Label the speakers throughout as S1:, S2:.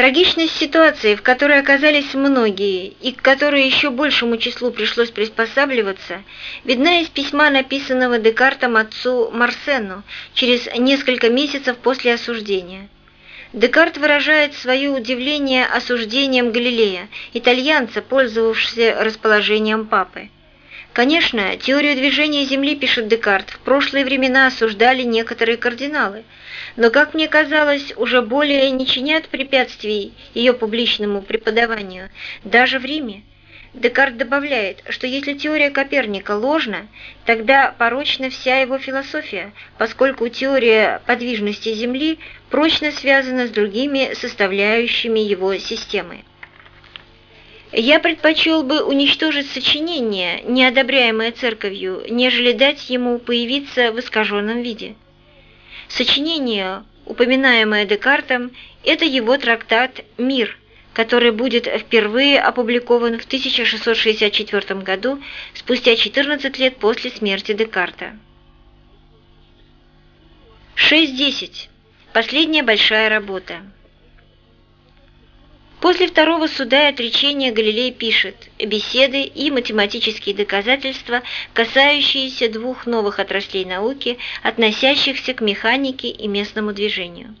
S1: Трагичность ситуации, в которой оказались многие и к которой еще большему числу пришлось приспосабливаться, видна из письма, написанного Декартом отцу Марсену через несколько месяцев после осуждения. Декарт выражает свое удивление осуждением Галилея, итальянца, пользовавшегося расположением папы. Конечно, теорию движения Земли, пишет Декарт, в прошлые времена осуждали некоторые кардиналы, но, как мне казалось, уже более не чинят препятствий ее публичному преподаванию, даже в Риме. Декарт добавляет, что если теория Коперника ложна, тогда порочна вся его философия, поскольку теория подвижности Земли прочно связана с другими составляющими его системы. Я предпочел бы уничтожить сочинение, неодобряемое церковью, нежели дать ему появиться в искаженном виде. Сочинение, упоминаемое Декартом, это его трактат «Мир», который будет впервые опубликован в 1664 году, спустя 14 лет после смерти Декарта. 6.10. Последняя большая работа. После второго суда и отречения Галилей пишет «Беседы и математические доказательства, касающиеся двух новых отраслей науки, относящихся к механике и местному движению».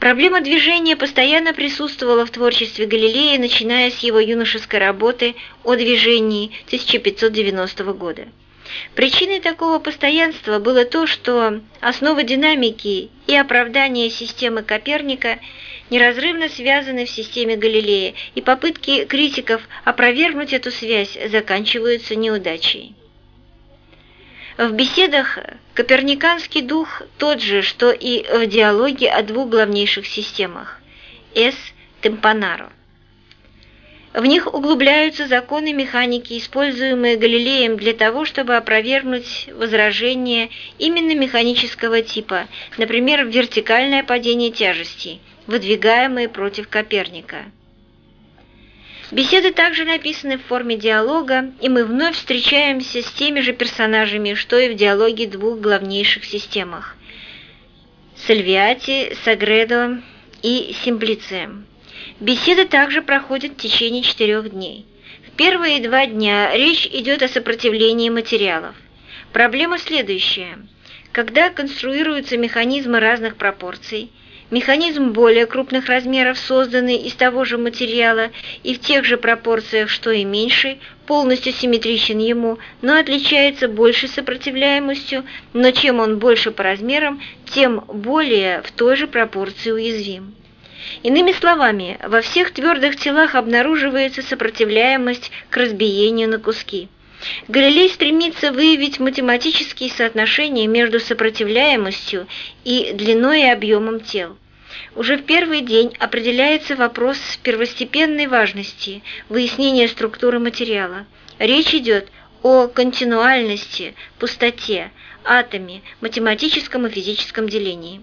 S1: Проблема движения постоянно присутствовала в творчестве Галилея, начиная с его юношеской работы о движении 1590 года. Причиной такого постоянства было то, что основа динамики и оправдания системы Коперника неразрывно связаны в системе Галилея, и попытки критиков опровергнуть эту связь заканчиваются неудачей. В беседах коперниканский дух тот же, что и в диалоге о двух главнейших системах – «эс темпанаро». В них углубляются законы механики, используемые Галилеем для того, чтобы опровергнуть возражения именно механического типа, например, вертикальное падение тяжести, выдвигаемые против Коперника. Беседы также написаны в форме диалога, и мы вновь встречаемся с теми же персонажами, что и в диалоге двух главнейших системах – Сальвиати, Сагредо и Симплиция. Беседа также проходит в течение четырех дней. В первые два дня речь идет о сопротивлении материалов. Проблема следующая. Когда конструируются механизмы разных пропорций, механизм более крупных размеров, созданный из того же материала и в тех же пропорциях, что и меньший, полностью симметричен ему, но отличается большей сопротивляемостью, но чем он больше по размерам, тем более в той же пропорции уязвим. Иными словами, во всех твердых телах обнаруживается сопротивляемость к разбиению на куски. Галилей стремится выявить математические соотношения между сопротивляемостью и длиной и объемом тел. Уже в первый день определяется вопрос первостепенной важности – выяснения структуры материала. Речь идет о континуальности, пустоте, атоме, математическом и физическом делении.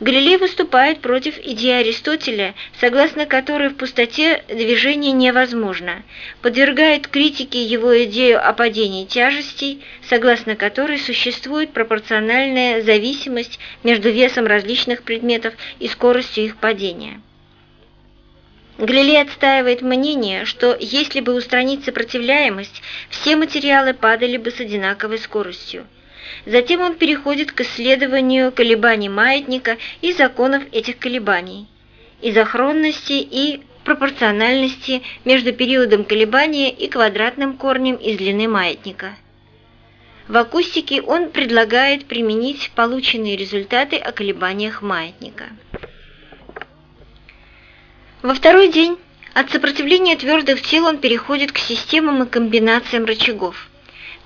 S1: Галилей выступает против идеи Аристотеля, согласно которой в пустоте движение невозможно, подвергает критике его идею о падении тяжестей, согласно которой существует пропорциональная зависимость между весом различных предметов и скоростью их падения. Галилей отстаивает мнение, что если бы устранить сопротивляемость, все материалы падали бы с одинаковой скоростью. Затем он переходит к исследованию колебаний маятника и законов этих колебаний, изохронности и пропорциональности между периодом колебания и квадратным корнем из длины маятника. В акустике он предлагает применить полученные результаты о колебаниях маятника. Во второй день от сопротивления твердых тел он переходит к системам и комбинациям рычагов.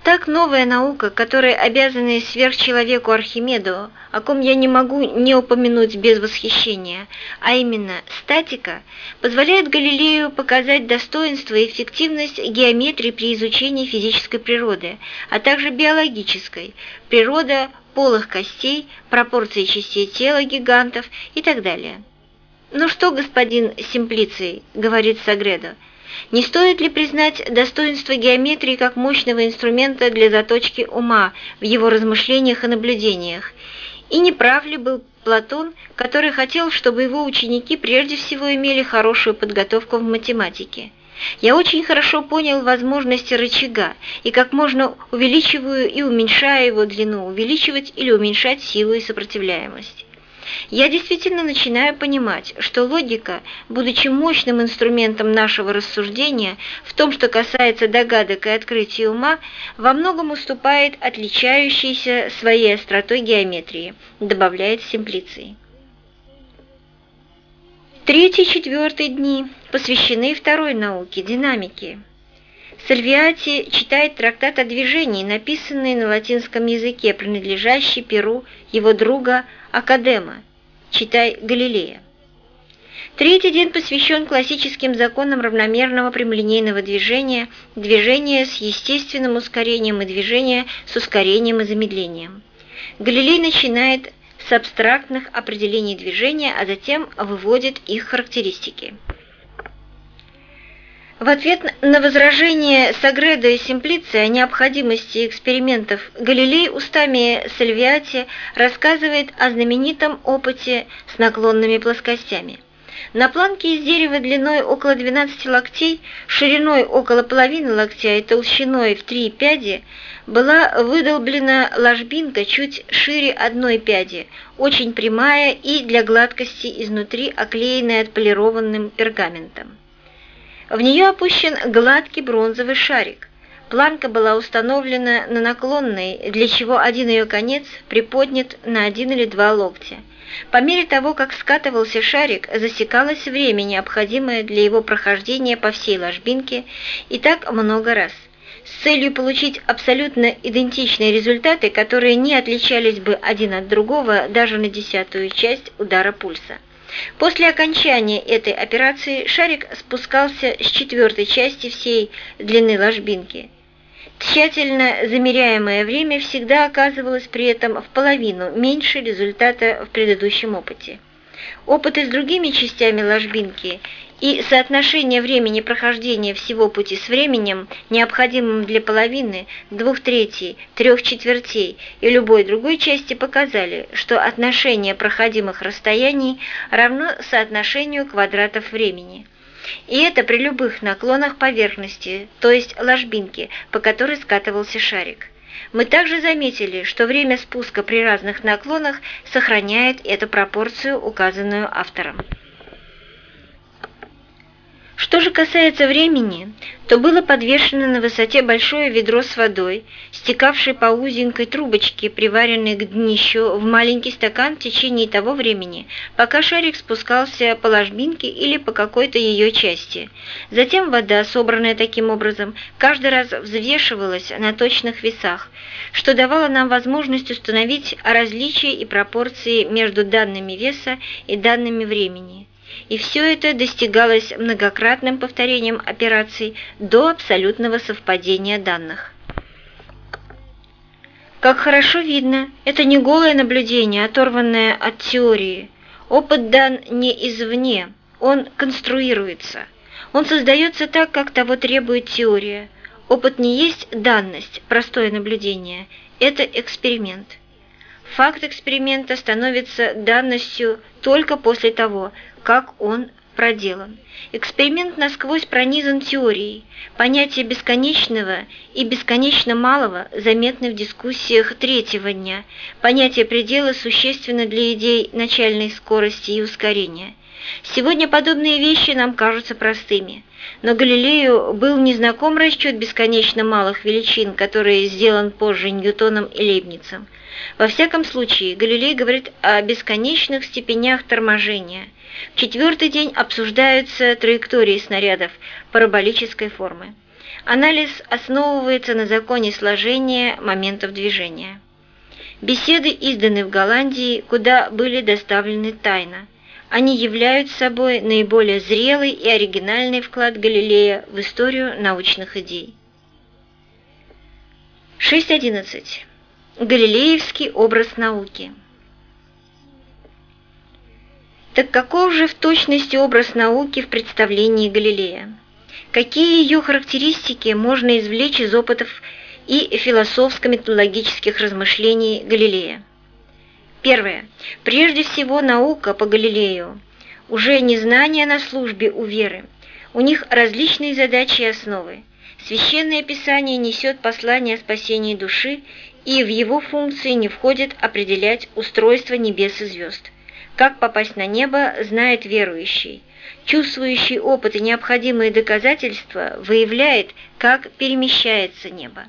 S1: Так новая наука, которой обязаны сверхчеловеку Архимеду, о ком я не могу не упомянуть без восхищения, а именно статика, позволяет Галилею показать достоинство и эффективность геометрии при изучении физической природы, а также биологической, природа полых костей, пропорции частей тела гигантов и так далее. «Ну что, господин Симплиций», — говорит Сагредо, — не стоит ли признать достоинство геометрии как мощного инструмента для заточки ума в его размышлениях и наблюдениях, И не прав ли был Платон, который хотел, чтобы его ученики прежде всего имели хорошую подготовку в математике? Я очень хорошо понял возможности рычага и как можно увеличиваю и уменьшаю его длину, увеличивать или уменьшать силу и сопротивляемость. Я действительно начинаю понимать, что логика, будучи мощным инструментом нашего рассуждения в том, что касается догадок и открытия ума, во многом уступает отличающейся своей остротой геометрии, добавляет Симплиций. Третий-четвертый дни посвящены второй науке – динамике. Сальвиати читает трактат о движении, написанный на латинском языке, принадлежащий перу его друга Академа, читай Галилея. Третий день посвящен классическим законам равномерного прямолинейного движения, движения с естественным ускорением и движения с ускорением и замедлением. Галилей начинает с абстрактных определений движения, а затем выводит их характеристики. В ответ на возражение Сагреда и Симплиции о необходимости экспериментов Галилей устами Сальвиати рассказывает о знаменитом опыте с наклонными плоскостями. На планке из дерева длиной около 12 локтей, шириной около половины локтя и толщиной в три пяди была выдолблена ложбинка чуть шире одной пяди, очень прямая и для гладкости изнутри оклеенная отполированным пергаментом. В нее опущен гладкий бронзовый шарик. Планка была установлена на наклонной, для чего один ее конец приподнят на один или два локтя. По мере того, как скатывался шарик, засекалось время, необходимое для его прохождения по всей ложбинке, и так много раз с целью получить абсолютно идентичные результаты, которые не отличались бы один от другого даже на десятую часть удара пульса. После окончания этой операции шарик спускался с четвертой части всей длины ложбинки. Тщательно замеряемое время всегда оказывалось при этом в половину меньше результата в предыдущем опыте. Опыты с другими частями ложбинки и соотношение времени прохождения всего пути с временем, необходимым для половины, двух третей, трех четвертей и любой другой части показали, что отношение проходимых расстояний равно соотношению квадратов времени. И это при любых наклонах поверхности, то есть ложбинки, по которой скатывался шарик. Мы также заметили, что время спуска при разных наклонах сохраняет эту пропорцию, указанную автором. Что же касается времени, то было подвешено на высоте большое ведро с водой, стекавшее по узенькой трубочке, приваренной к днищу в маленький стакан в течение того времени, пока шарик спускался по ложбинке или по какой-то ее части. Затем вода, собранная таким образом, каждый раз взвешивалась на точных весах, что давало нам возможность установить различия и пропорции между данными веса и данными времени и все это достигалось многократным повторением операций до абсолютного совпадения данных. Как хорошо видно, это не голое наблюдение, оторванное от теории. Опыт дан не извне, он конструируется. Он создается так, как того требует теория. Опыт не есть данность, простое наблюдение, это эксперимент. Факт эксперимента становится данностью только после того, как он проделан. Эксперимент насквозь пронизан теорией. Понятие бесконечного и бесконечно малого заметны в дискуссиях третьего дня. Понятие предела существенно для идей начальной скорости и ускорения. Сегодня подобные вещи нам кажутся простыми, но Галилею был незнаком расчет бесконечно малых величин, который сделан позже Ньютоном и Лейбницем. Во всяком случае, Галилей говорит о бесконечных степенях торможения – в четвертый день обсуждаются траектории снарядов параболической формы. Анализ основывается на законе сложения моментов движения. Беседы изданы в Голландии, куда были доставлены тайно. Они являются собой наиболее зрелый и оригинальный вклад Галилея в историю научных идей. 6.11. Галилеевский образ науки. Так каков же в точности образ науки в представлении Галилея? Какие ее характеристики можно извлечь из опытов и философско-методологических размышлений Галилея? Первое. Прежде всего наука по Галилею. Уже не знание на службе у веры. У них различные задачи и основы. Священное Писание несет послание о спасении души, и в его функции не входит определять устройство небес и звезд. Как попасть на небо, знает верующий. Чувствующий опыт и необходимые доказательства выявляет, как перемещается небо.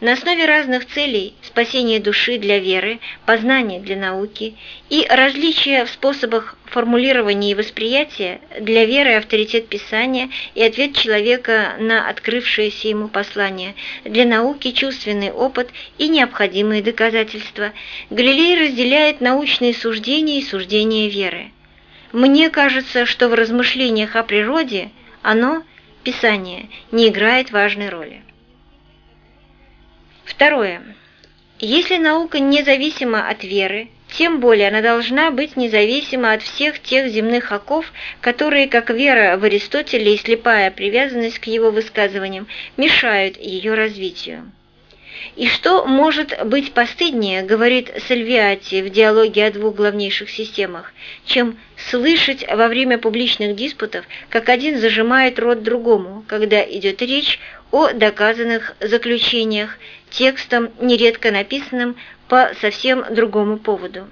S1: На основе разных целей – спасения души для веры, познания для науки и различия в способах формулирования и восприятия для веры авторитет Писания и ответ человека на открывшееся ему послание, для науки чувственный опыт и необходимые доказательства, Галилей разделяет научные суждения и суждения веры. Мне кажется, что в размышлениях о природе оно, Писание, не играет важной роли. Второе. Если наука независима от веры, тем более она должна быть независима от всех тех земных оков, которые, как вера в Аристотеле и слепая привязанность к его высказываниям, мешают ее развитию. И что может быть постыднее, говорит Сальвиати в диалоге о двух главнейших системах, чем слышать во время публичных диспутов, как один зажимает рот другому, когда идет речь о доказанных заключениях, текстом, нередко написанным по совсем другому поводу.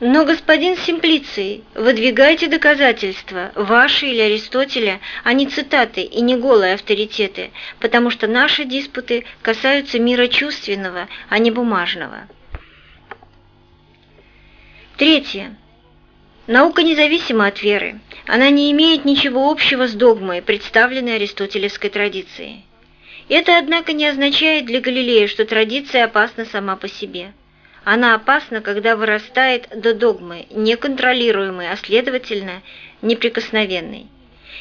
S1: Но, господин Симплиций, выдвигайте доказательства, ваши или Аристотеля, а не цитаты и не голые авторитеты, потому что наши диспуты касаются мира чувственного, а не бумажного. Третье. Наука независима от веры. Она не имеет ничего общего с догмой, представленной аристотелевской традицией. Это, однако, не означает для Галилея, что традиция опасна сама по себе. Она опасна, когда вырастает до догмы, неконтролируемой, а следовательно, неприкосновенной.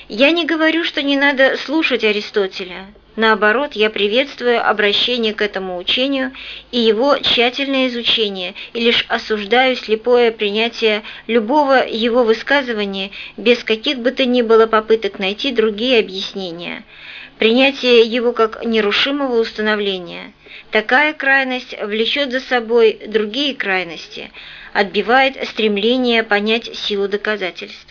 S1: Я не говорю, что не надо слушать Аристотеля. Наоборот, я приветствую обращение к этому учению и его тщательное изучение, и лишь осуждаю слепое принятие любого его высказывания без каких бы то ни было попыток найти другие объяснения – принятие его как нерушимого установления. Такая крайность влечет за собой другие крайности, отбивает стремление понять силу доказательств.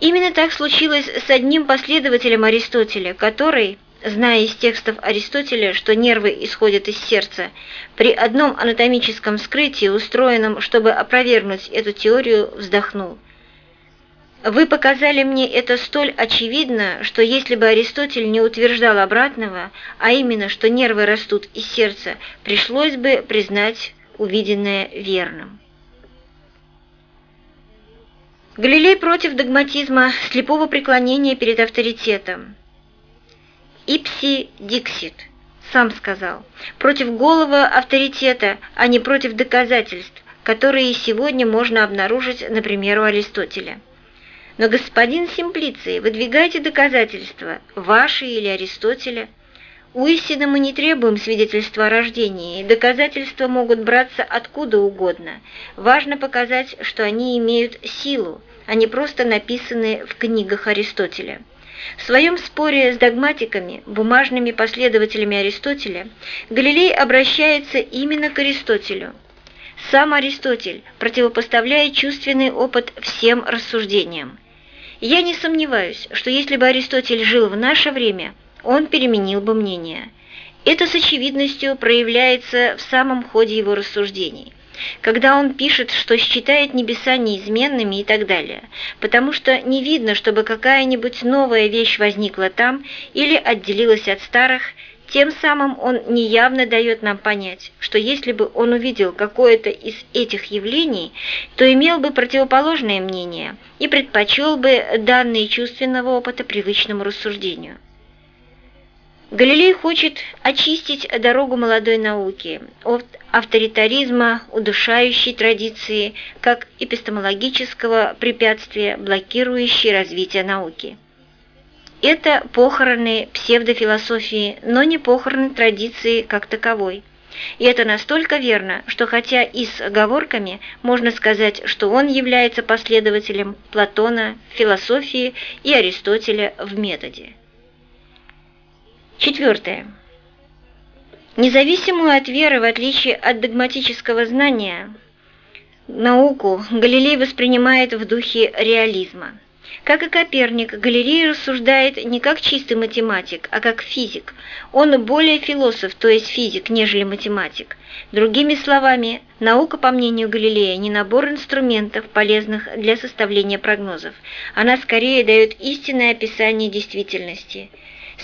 S1: Именно так случилось с одним последователем Аристотеля, который, зная из текстов Аристотеля, что нервы исходят из сердца, при одном анатомическом скрытии, устроенном, чтобы опровергнуть эту теорию, вздохнул – вы показали мне это столь очевидно, что если бы Аристотель не утверждал обратного, а именно, что нервы растут из сердца, пришлось бы признать увиденное верным. Галилей против догматизма, слепого преклонения перед авторитетом. Ипси диксит, сам сказал, против голого авторитета, а не против доказательств, которые сегодня можно обнаружить, например, у Аристотеля. Но, господин Симплиций, выдвигайте доказательства, ваши или Аристотеля. У истины мы не требуем свидетельства о рождении, доказательства могут браться откуда угодно. Важно показать, что они имеют силу, а не просто написаны в книгах Аристотеля. В своем споре с догматиками, бумажными последователями Аристотеля, Галилей обращается именно к Аристотелю. Сам Аристотель противопоставляет чувственный опыт всем рассуждениям. Я не сомневаюсь, что если бы Аристотель жил в наше время, он переменил бы мнение. Это с очевидностью проявляется в самом ходе его рассуждений когда он пишет, что считает небеса неизменными и так далее, потому что не видно, чтобы какая-нибудь новая вещь возникла там или отделилась от старых, тем самым он неявно дает нам понять, что если бы он увидел какое-то из этих явлений, то имел бы противоположное мнение и предпочел бы данные чувственного опыта привычному рассуждению. Галилей хочет очистить дорогу молодой науки от авторитаризма, удушающей традиции, как эпистемологического препятствия, блокирующей развитие науки. Это похороны псевдофилософии, но не похороны традиции как таковой. И это настолько верно, что хотя и с оговорками можно сказать, что он является последователем Платона в философии и Аристотеля в методе. Четвертое. Независимую от веры, в отличие от догматического знания, науку Галилей воспринимает в духе реализма. Как и Коперник, Галилей рассуждает не как чистый математик, а как физик. Он более философ, то есть физик, нежели математик. Другими словами, наука, по мнению Галилея, не набор инструментов, полезных для составления прогнозов. Она скорее дает истинное описание действительности,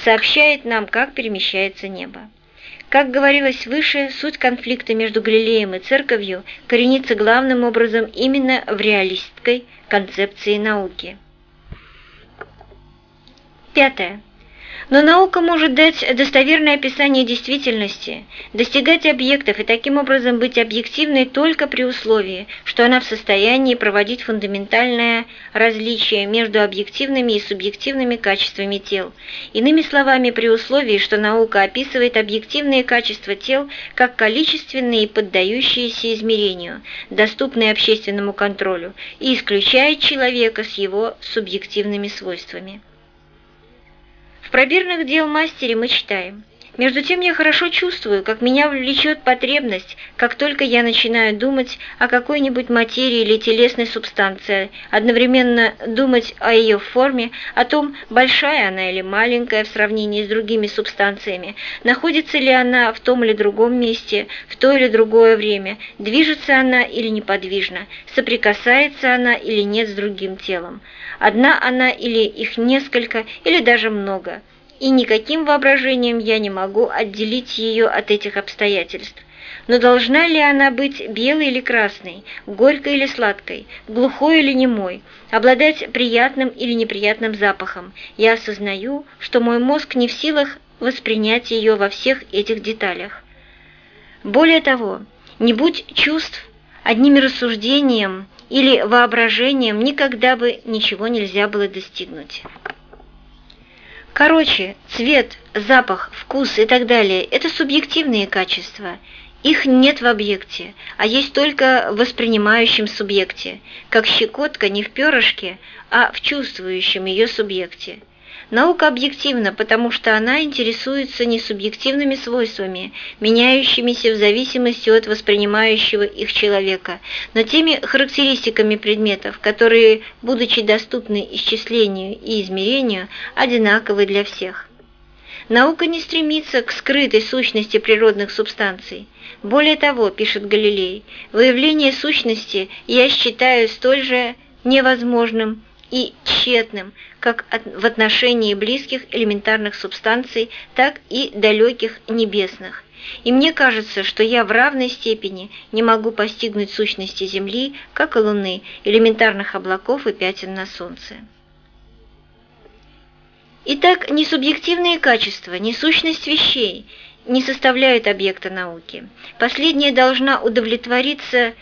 S1: сообщает нам, как перемещается небо. Как говорилось выше, суть конфликта между Галилеем и Церковью коренится главным образом именно в реалистской концепции науки. Пятое. Но наука может дать достоверное описание действительности, достигать объектов и таким образом быть объективной только при условии, что она в состоянии проводить фундаментальное различие между объективными и субъективными качествами тел. Иными словами, при условии, что наука описывает объективные качества тел как количественные и поддающиеся измерению, доступные общественному контролю, и исключает человека с его субъективными свойствами. В пробирных дел мастере мы читаем. Между тем я хорошо чувствую, как меня влечет потребность, как только я начинаю думать о какой-нибудь материи или телесной субстанции, одновременно думать о ее форме, о том, большая она или маленькая в сравнении с другими субстанциями, находится ли она в том или другом месте, в то или другое время, движется она или неподвижна, соприкасается она или нет с другим телом. Одна она или их несколько, или даже много. И никаким воображением я не могу отделить ее от этих обстоятельств. Но должна ли она быть белой или красной, горькой или сладкой, глухой или немой, обладать приятным или неприятным запахом? Я осознаю, что мой мозг не в силах воспринять ее во всех этих деталях. Более того, не будь чувств одним рассуждением или воображением никогда бы ничего нельзя было достигнуть. Короче, цвет, запах, вкус и так далее – это субъективные качества. Их нет в объекте, а есть только в воспринимающем субъекте, как щекотка не в перышке, а в чувствующем ее субъекте – Наука объективна, потому что она интересуется не субъективными свойствами, меняющимися в зависимости от воспринимающего их человека, но теми характеристиками предметов, которые, будучи доступны исчислению и измерению, одинаковы для всех. Наука не стремится к скрытой сущности природных субстанций. Более того, пишет Галилей, выявление сущности я считаю столь же невозможным и тщетным как в отношении близких элементарных субстанций, так и далеких небесных. И мне кажется, что я в равной степени не могу постигнуть сущности Земли, как и Луны, элементарных облаков и пятен на Солнце. Итак, ни субъективные качества, ни сущность вещей не составляют объекта науки. Последняя должна удовлетвориться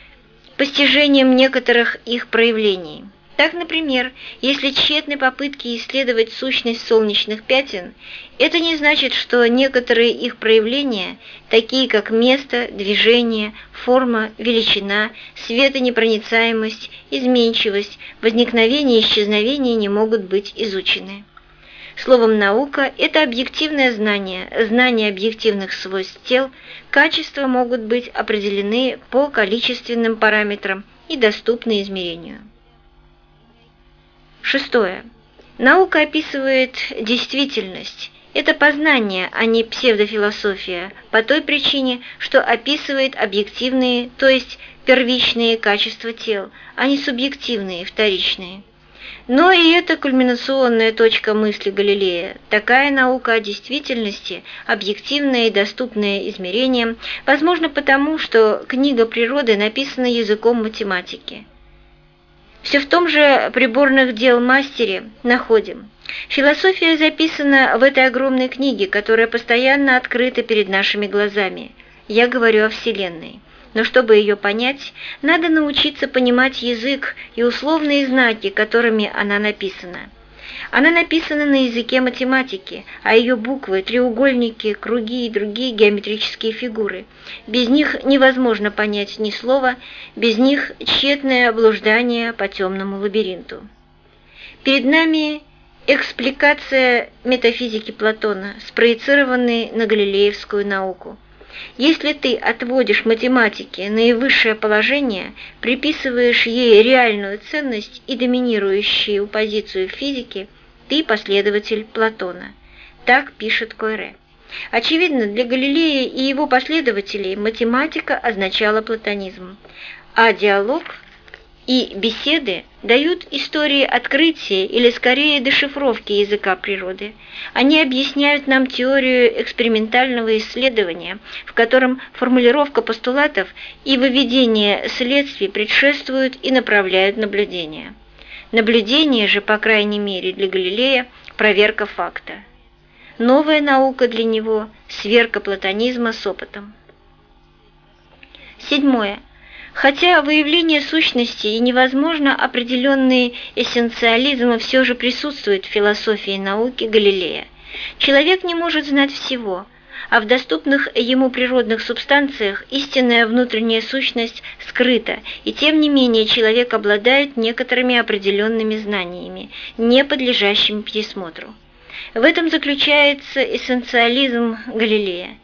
S1: постижением некоторых их проявлений. Так, например, если тщетны попытки исследовать сущность солнечных пятен, это не значит, что некоторые их проявления, такие как место, движение, форма, величина, светонепроницаемость, изменчивость, возникновение и исчезновение не могут быть изучены. Словом, наука – это объективное знание, знание объективных свойств тел, качества могут быть определены по количественным параметрам и доступны измерению. Шестое. Наука описывает действительность. Это познание, а не псевдофилософия, по той причине, что описывает объективные, то есть первичные качества тел, а не субъективные, вторичные. Но и это кульминационная точка мысли Галилея. Такая наука о действительности, объективная и доступная измерениям, возможно потому, что книга природы написана языком математики. Все в том же приборных дел мастере находим. Философия записана в этой огромной книге, которая постоянно открыта перед нашими глазами. Я говорю о Вселенной. Но чтобы ее понять, надо научиться понимать язык и условные знаки, которыми она написана. Она написана на языке математики, а ее буквы, треугольники, круги и другие геометрические фигуры. Без них невозможно понять ни слова, без них тщетное блуждание по темному лабиринту. Перед нами экспликация метафизики Платона, спроецированной на галилеевскую науку. Если ты отводишь математике наивысшее положение, приписываешь ей реальную ценность и доминирующую позицию физики, ты последователь Платона. Так пишет Койре. Очевидно, для Галилея и его последователей математика означала платонизм, а диалог и беседы дают истории открытия или скорее дешифровки языка природы. Они объясняют нам теорию экспериментального исследования, в котором формулировка постулатов и выведение следствий предшествуют и направляют наблюдения. Наблюдение же, по крайней мере для Галилея, проверка факта. Новая наука для него – сверка платонизма с опытом. Седьмое. Хотя выявление сущности и невозможно определенный эссенциализм все же присутствует в философии науки Галилея. Человек не может знать всего, а в доступных ему природных субстанциях истинная внутренняя сущность скрыта, и тем не менее человек обладает некоторыми определенными знаниями, не подлежащими пересмотру. В этом заключается эссенциализм Галилея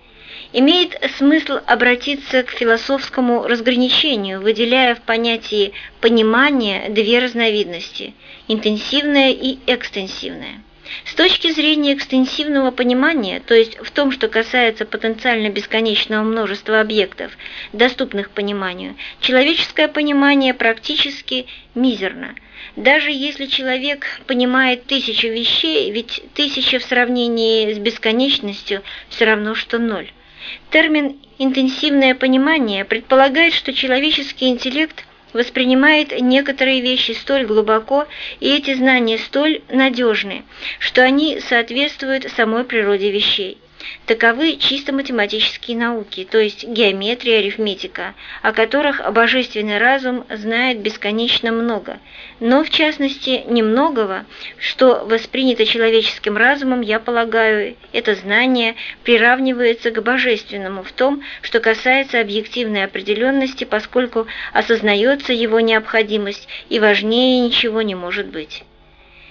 S1: имеет смысл обратиться к философскому разграничению, выделяя в понятии понимания две разновидности – интенсивное и экстенсивное. С точки зрения экстенсивного понимания, то есть в том, что касается потенциально бесконечного множества объектов, доступных пониманию, человеческое понимание практически мизерно. Даже если человек понимает тысячу вещей, ведь тысяча в сравнении с бесконечностью все равно, что ноль. Термин «интенсивное понимание» предполагает, что человеческий интеллект воспринимает некоторые вещи столь глубоко, и эти знания столь надежны, что они соответствуют самой природе вещей. Таковы чисто математические науки, то есть геометрия, арифметика, о которых божественный разум знает бесконечно много, но в частности немногого, что воспринято человеческим разумом, я полагаю, это знание приравнивается к божественному в том, что касается объективной определенности, поскольку осознается его необходимость и важнее ничего не может быть.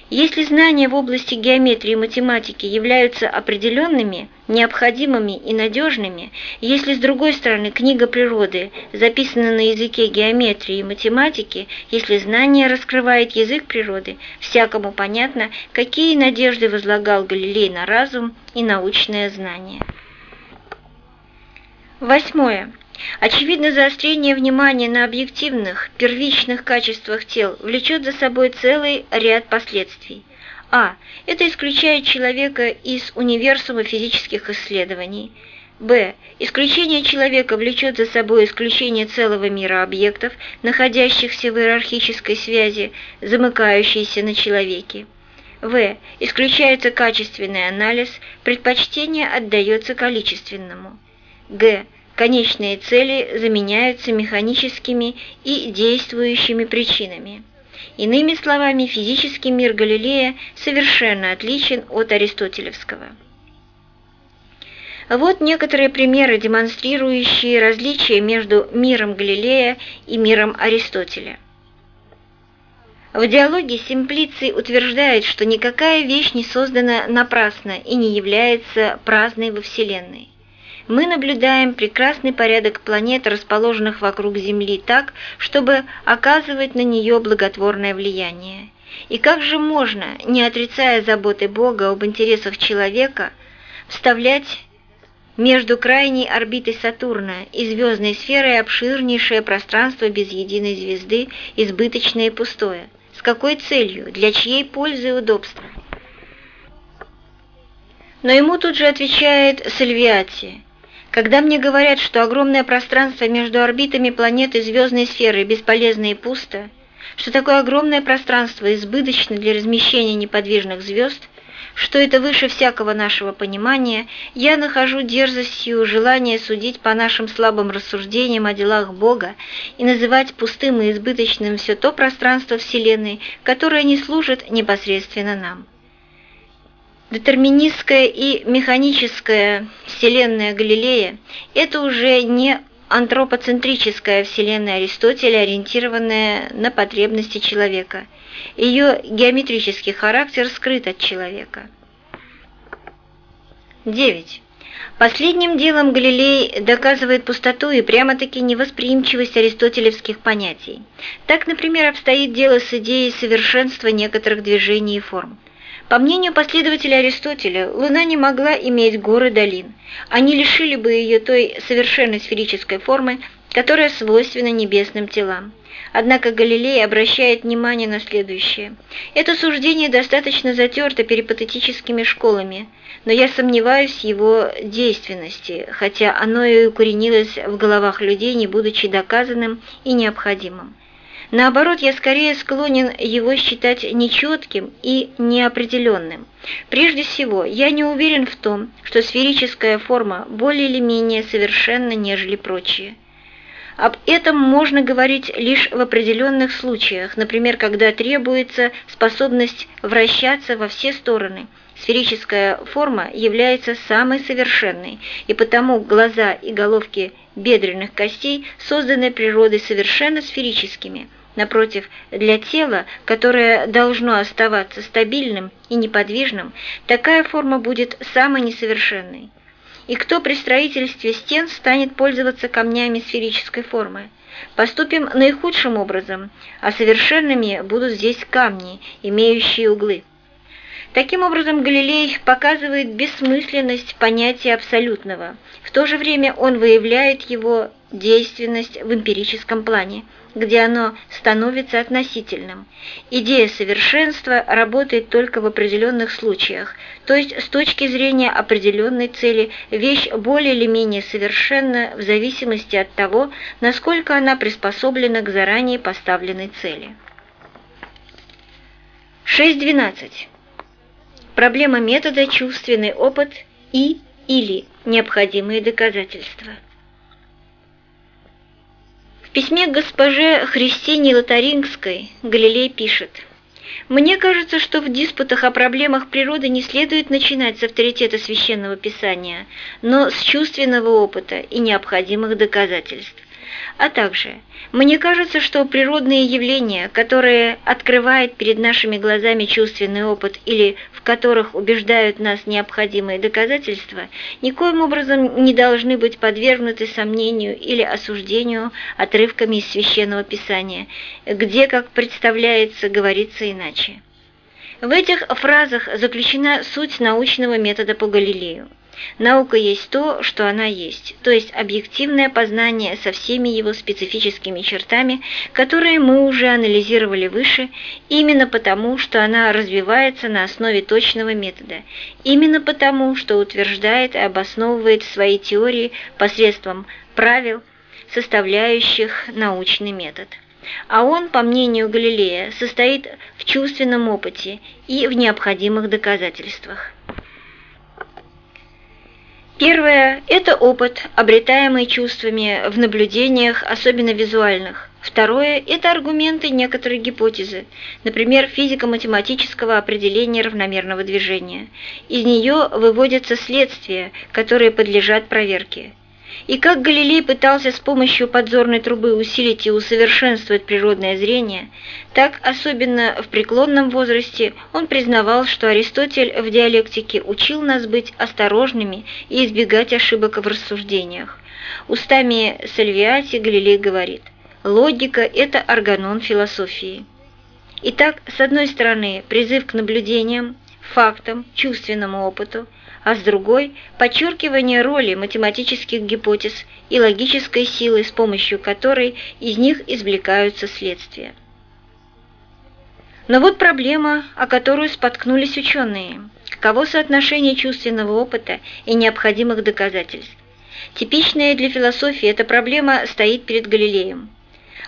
S1: Если знания в области геометрии и математики являются определенными, необходимыми и надежными, если, с другой стороны, книга природы записана на языке геометрии и математики, если знание раскрывает язык природы, всякому понятно, какие надежды возлагал Галилей на разум и научное знание. Восьмое. Очевидно, заострение внимания на объективных, первичных качествах тел влечет за собой целый ряд последствий. А. Это исключает человека из универсума физических исследований. Б. Исключение человека влечет за собой исключение целого мира объектов, находящихся в иерархической связи, замыкающейся на человеке. В. Исключается качественный анализ, предпочтение отдается количественному. Г конечные цели заменяются механическими и действующими причинами. Иными словами, физический мир Галилея совершенно отличен от аристотелевского. Вот некоторые примеры, демонстрирующие различия между миром Галилея и миром Аристотеля. В диалоге Симплиций утверждает, что никакая вещь не создана напрасно и не является праздной во Вселенной мы наблюдаем прекрасный порядок планет, расположенных вокруг Земли так, чтобы оказывать на нее благотворное влияние. И как же можно, не отрицая заботы Бога об интересах человека, вставлять между крайней орбитой Сатурна и звездной сферой обширнейшее пространство без единой звезды, избыточное и пустое? С какой целью? Для чьей пользы и удобства? Но ему тут же отвечает Сальвиати – когда мне говорят, что огромное пространство между орбитами планет и звездной сферы бесполезно и пусто, что такое огромное пространство избыточно для размещения неподвижных звезд, что это выше всякого нашего понимания, я нахожу дерзостью желание судить по нашим слабым рассуждениям о делах Бога и называть пустым и избыточным все то пространство Вселенной, которое не служит непосредственно нам. Детерминистская и механическая вселенная Галилея – это уже не антропоцентрическая вселенная Аристотеля, ориентированная на потребности человека. Ее геометрический характер скрыт от человека. 9. Последним делом Галилей доказывает пустоту и прямо-таки невосприимчивость аристотелевских понятий. Так, например, обстоит дело с идеей совершенства некоторых движений и форм. По мнению последователя Аристотеля, Луна не могла иметь горы долин. Они лишили бы ее той совершенной сферической формы, которая свойственна небесным телам. Однако Галилей обращает внимание на следующее. Это суждение достаточно затерто перипатетическими школами, но я сомневаюсь в его действенности, хотя оно и укоренилось в головах людей, не будучи доказанным и необходимым. Наоборот, я скорее склонен его считать нечетким и неопределенным. Прежде всего, я не уверен в том, что сферическая форма более или менее совершенна, нежели прочие. Об этом можно говорить лишь в определенных случаях, например, когда требуется способность вращаться во все стороны. Сферическая форма является самой совершенной, и потому глаза и головки бедренных костей созданы природой совершенно сферическими. Напротив, для тела, которое должно оставаться стабильным и неподвижным, такая форма будет самой несовершенной и кто при строительстве стен станет пользоваться камнями сферической формы. Поступим наихудшим образом, а совершенными будут здесь камни, имеющие углы. Таким образом, Галилей показывает бессмысленность понятия абсолютного. В то же время он выявляет его действенность в эмпирическом плане – где оно становится относительным. Идея совершенства работает только в определенных случаях, то есть с точки зрения определенной цели вещь более или менее совершенна в зависимости от того, насколько она приспособлена к заранее поставленной цели. 6.12. Проблема метода чувственный опыт и или необходимые доказательства. Письме к госпоже Христине Лотарингской Галилей пишет «Мне кажется, что в диспутах о проблемах природы не следует начинать с авторитета священного писания, но с чувственного опыта и необходимых доказательств. А также, мне кажется, что природные явления, которые открывает перед нашими глазами чувственный опыт или в которых убеждают нас необходимые доказательства, никоим образом не должны быть подвергнуты сомнению или осуждению отрывками из Священного Писания, где, как представляется, говорится иначе. В этих фразах заключена суть научного метода по Галилею. Наука есть то, что она есть, то есть объективное познание со всеми его специфическими чертами, которые мы уже анализировали выше, именно потому, что она развивается на основе точного метода, именно потому, что утверждает и обосновывает свои теории посредством правил, составляющих научный метод. А он, по мнению Галилея, состоит в чувственном опыте и в необходимых доказательствах. Первое – это опыт, обретаемый чувствами в наблюдениях, особенно визуальных. Второе – это аргументы некоторой гипотезы, например, физико-математического определения равномерного движения. Из нее выводятся следствия, которые подлежат проверке. И как Галилей пытался с помощью подзорной трубы усилить и усовершенствовать природное зрение, так, особенно в преклонном возрасте, он признавал, что Аристотель в диалектике учил нас быть осторожными и избегать ошибок в рассуждениях. Устами Сальвиати Галилей говорит «Логика – это органон философии». Итак, с одной стороны, призыв к наблюдениям, фактам, чувственному опыту – а с другой – подчеркивание роли математических гипотез и логической силы, с помощью которой из них извлекаются следствия. Но вот проблема, о которую споткнулись ученые. Каково соотношение чувственного опыта и необходимых доказательств? Типичная для философии эта проблема стоит перед Галилеем.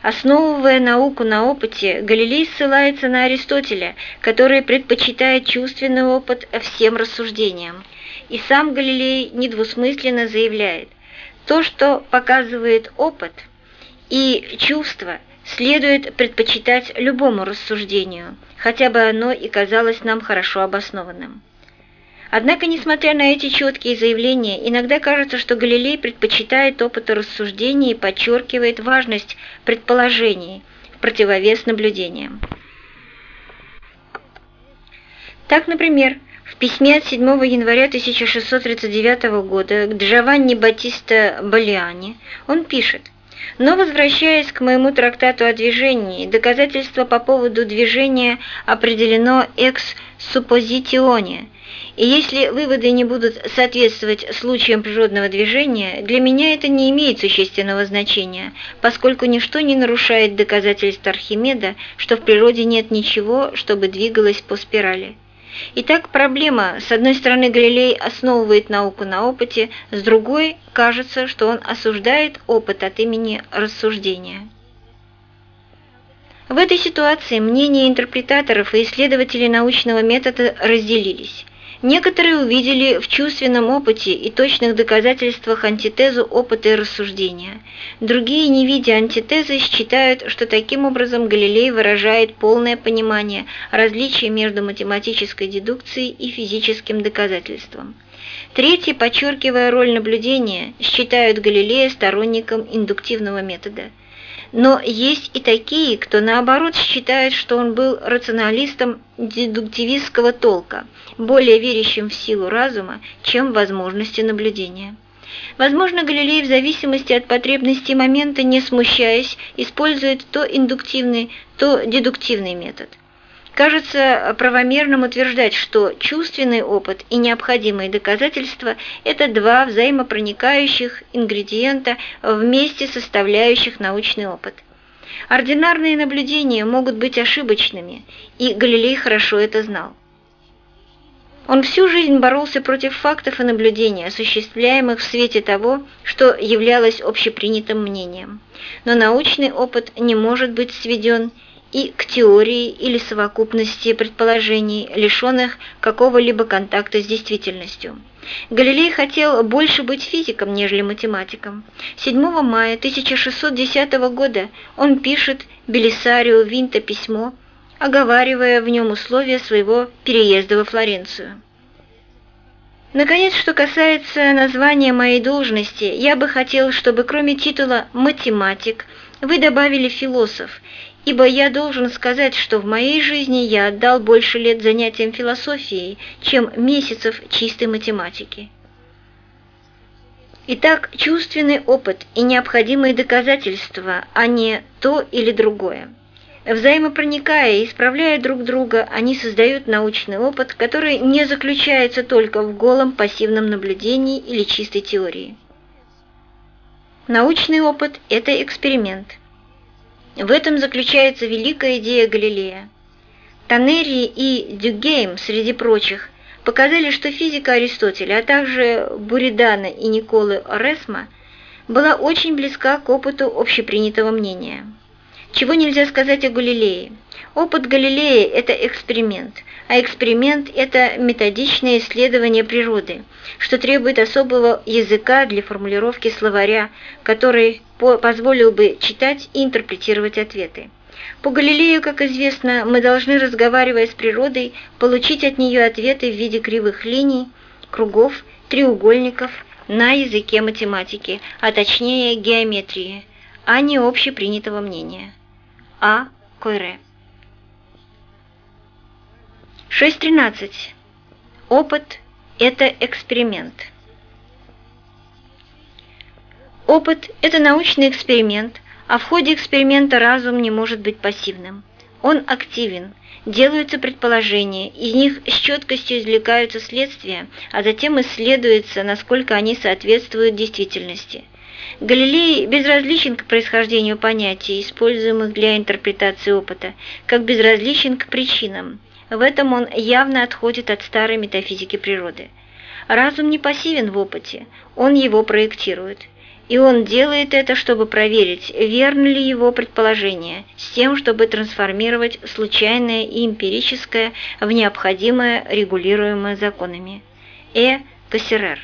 S1: Основывая науку на опыте, Галилей ссылается на Аристотеля, который предпочитает чувственный опыт всем рассуждениям. И сам Галилей недвусмысленно заявляет, то, что показывает опыт и чувство, следует предпочитать любому рассуждению, хотя бы оно и казалось нам хорошо обоснованным. Однако, несмотря на эти четкие заявления, иногда кажется, что Галилей предпочитает опыта рассуждений и подчеркивает важность предположений в противовес наблюдениям. Так, например, письме от 7 января 1639 года к Джованни Батиста Балиани он пишет но, возвращаясь к моему трактату о движении, доказательство по поводу движения определено экс суппозитионе, и если выводы не будут соответствовать случаям природного движения, для меня это не имеет существенного значения, поскольку ничто не нарушает доказательств Архимеда, что в природе нет ничего, чтобы двигалось по спирали. Итак, проблема. С одной стороны, Галилей основывает науку на опыте, с другой, кажется, что он осуждает опыт от имени рассуждения. В этой ситуации мнения интерпретаторов и исследователей научного метода разделились. Некоторые увидели в чувственном опыте и точных доказательствах антитезу опыта и рассуждения. Другие, не видя антитезы, считают, что таким образом Галилей выражает полное понимание различия между математической дедукцией и физическим доказательством. Третьи, подчеркивая роль наблюдения, считают Галилея сторонником индуктивного метода – но есть и такие, кто наоборот считает, что он был рационалистом дедуктивистского толка, более верящим в силу разума, чем в возможности наблюдения. Возможно, Галилей в зависимости от потребностей момента, не смущаясь, использует то индуктивный, то дедуктивный метод. Кажется правомерным утверждать, что чувственный опыт и необходимые доказательства – это два взаимопроникающих ингредиента, вместе составляющих научный опыт. Ординарные наблюдения могут быть ошибочными, и Галилей хорошо это знал. Он всю жизнь боролся против фактов и наблюдений, осуществляемых в свете того, что являлось общепринятым мнением. Но научный опыт не может быть сведен и к теории или совокупности предположений, лишенных какого-либо контакта с действительностью. Галилей хотел больше быть физиком, нежели математиком. 7 мая 1610 года он пишет Белисарио Винта письмо, оговаривая в нем условия своего переезда во Флоренцию. Наконец, что касается названия моей должности, я бы хотел, чтобы кроме титула «математик» вы добавили «философ», ибо я должен сказать, что в моей жизни я отдал больше лет занятиям философией, чем месяцев чистой математики. Итак, чувственный опыт и необходимые доказательства, а не то или другое. Взаимопроникая и исправляя друг друга, они создают научный опыт, который не заключается только в голом пассивном наблюдении или чистой теории. Научный опыт – это эксперимент – в этом заключается великая идея Галилея. Танери и Дюгейм, среди прочих, показали, что физика Аристотеля, а также Буридана и Николы Оресма была очень близка к опыту общепринятого мнения. Чего нельзя сказать о Галилее? Опыт Галилея – это эксперимент, а эксперимент – это методичное исследование природы, что требует особого языка для формулировки словаря, который позволил бы читать и интерпретировать ответы. По Галилею, как известно, мы должны, разговаривая с природой, получить от нее ответы в виде кривых линий, кругов, треугольников на языке математики, а точнее геометрии, а не общепринятого мнения. А. Койре 6.13. Опыт – это эксперимент. Опыт – это научный эксперимент, а в ходе эксперимента разум не может быть пассивным. Он активен, делаются предположения, из них с четкостью извлекаются следствия, а затем исследуется, насколько они соответствуют действительности. Галилей безразличен к происхождению понятий, используемых для интерпретации опыта, как безразличен к причинам – в этом он явно отходит от старой метафизики природы. Разум не пассивен в опыте, он его проектирует. И он делает это, чтобы проверить, верно ли его предположение, с тем, чтобы трансформировать случайное и эмпирическое в необходимое, регулируемое законами. Э. Кассерер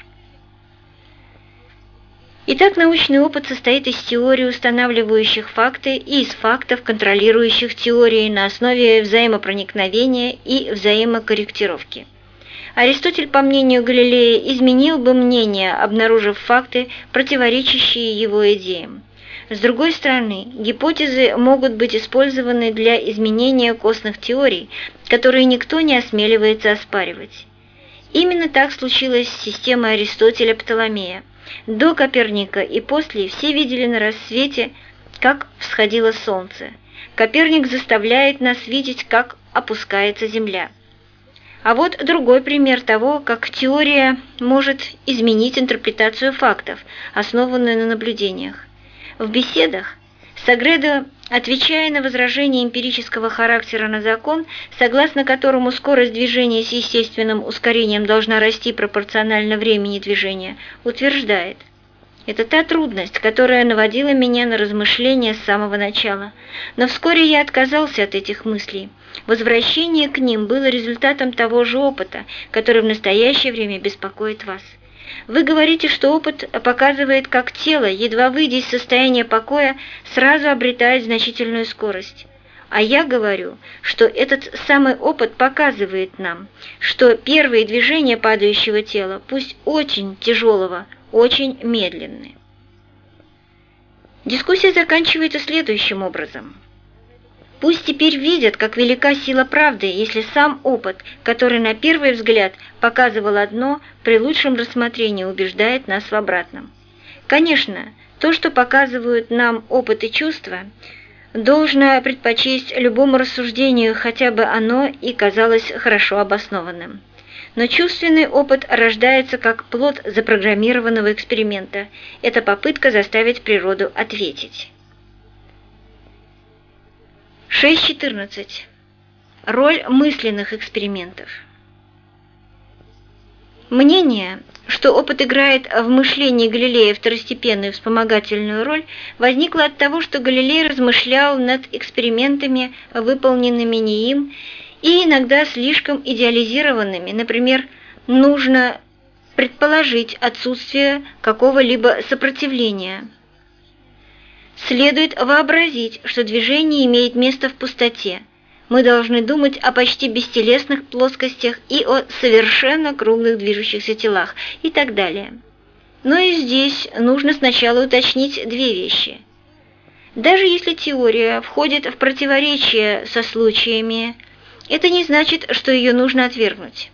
S1: Итак, научный опыт состоит из теорий, устанавливающих факты, и из фактов, контролирующих теории на основе взаимопроникновения и взаимокорректировки. Аристотель, по мнению Галилея, изменил бы мнение, обнаружив факты, противоречащие его идеям. С другой стороны, гипотезы могут быть использованы для изменения костных теорий, которые никто не осмеливается оспаривать. Именно так случилось с системой Аристотеля Птоломея. До Коперника и после все видели на рассвете, как всходило солнце. Коперник заставляет нас видеть, как опускается Земля. А вот другой пример того, как теория может изменить интерпретацию фактов, основанную на наблюдениях. В беседах Сагредо, отвечая на возражение эмпирического характера на закон, согласно которому скорость движения с естественным ускорением должна расти пропорционально времени движения, утверждает – это та трудность, которая наводила меня на размышления с самого начала. Но вскоре я отказался от этих мыслей. Возвращение к ним было результатом того же опыта, который в настоящее время беспокоит вас. Вы говорите, что опыт показывает, как тело, едва выйдя из состояния покоя, сразу обретает значительную скорость. А я говорю, что этот самый опыт показывает нам, что первые движения падающего тела, пусть очень тяжелого, очень медленны. Дискуссия заканчивается следующим образом. Пусть теперь видят, как велика сила правды, если сам опыт, который на первый взгляд показывал одно, при лучшем рассмотрении убеждает нас в обратном. Конечно, то, что показывают нам опыт и чувства, должно предпочесть любому рассуждению, хотя бы оно и казалось хорошо обоснованным. Но чувственный опыт рождается как плод запрограммированного эксперимента. Это попытка заставить природу ответить. 6.14. Роль мысленных экспериментов. Мнение, что опыт играет в мышлении Галилея второстепенную вспомогательную роль, возникло от того, что Галилей размышлял над экспериментами, выполненными не им, и иногда слишком идеализированными. Например, нужно предположить отсутствие какого-либо сопротивления. Следует вообразить, что движение имеет место в пустоте. Мы должны думать о почти бестелесных плоскостях и о совершенно круглых движущихся телах и так далее. Но и здесь нужно сначала уточнить две вещи. Даже если теория входит в противоречие со случаями, это не значит, что ее нужно отвергнуть.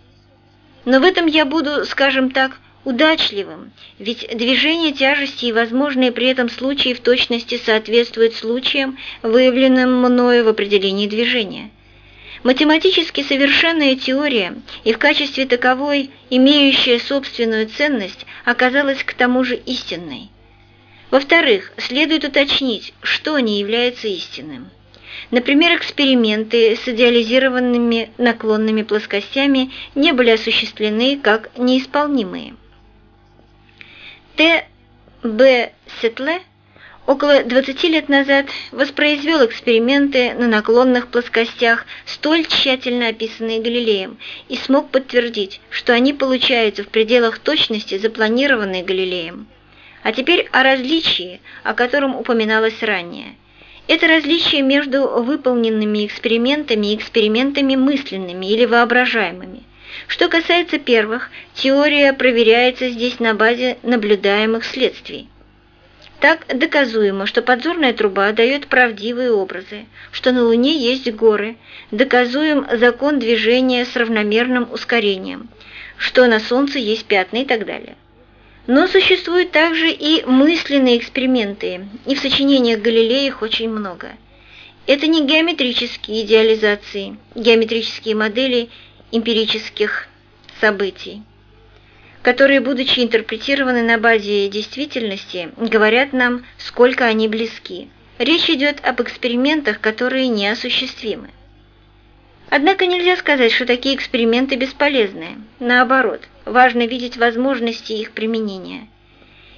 S1: Но в этом я буду, скажем так, удачливым, ведь движение тяжести и возможные при этом случаи в точности соответствуют случаям, выявленным мною в определении движения. Математически совершенная теория и в качестве таковой имеющая собственную ценность оказалась к тому же истинной. Во-вторых, следует уточнить, что не является истинным. Например, эксперименты с идеализированными наклонными плоскостями не были осуществлены как неисполнимые. Т. Б. Сетле около 20 лет назад воспроизвел эксперименты на наклонных плоскостях, столь тщательно описанные Галилеем, и смог подтвердить, что они получаются в пределах точности, запланированной Галилеем. А теперь о различии, о котором упоминалось ранее – это различие между выполненными экспериментами и экспериментами мысленными или воображаемыми. Что касается первых, теория проверяется здесь на базе наблюдаемых следствий. Так доказуемо, что подзорная труба дает правдивые образы, что на Луне есть горы, доказуем закон движения с равномерным ускорением, что на Солнце есть пятна и так далее. Но существуют также и мысленные эксперименты, и в сочинениях Галилея их очень много. Это не геометрические идеализации, геометрические модели эмпирических событий, которые, будучи интерпретированы на базе действительности, говорят нам, сколько они близки. Речь идет об экспериментах, которые неосуществимы. Однако нельзя сказать, что такие эксперименты бесполезны. Наоборот, важно видеть возможности их применения.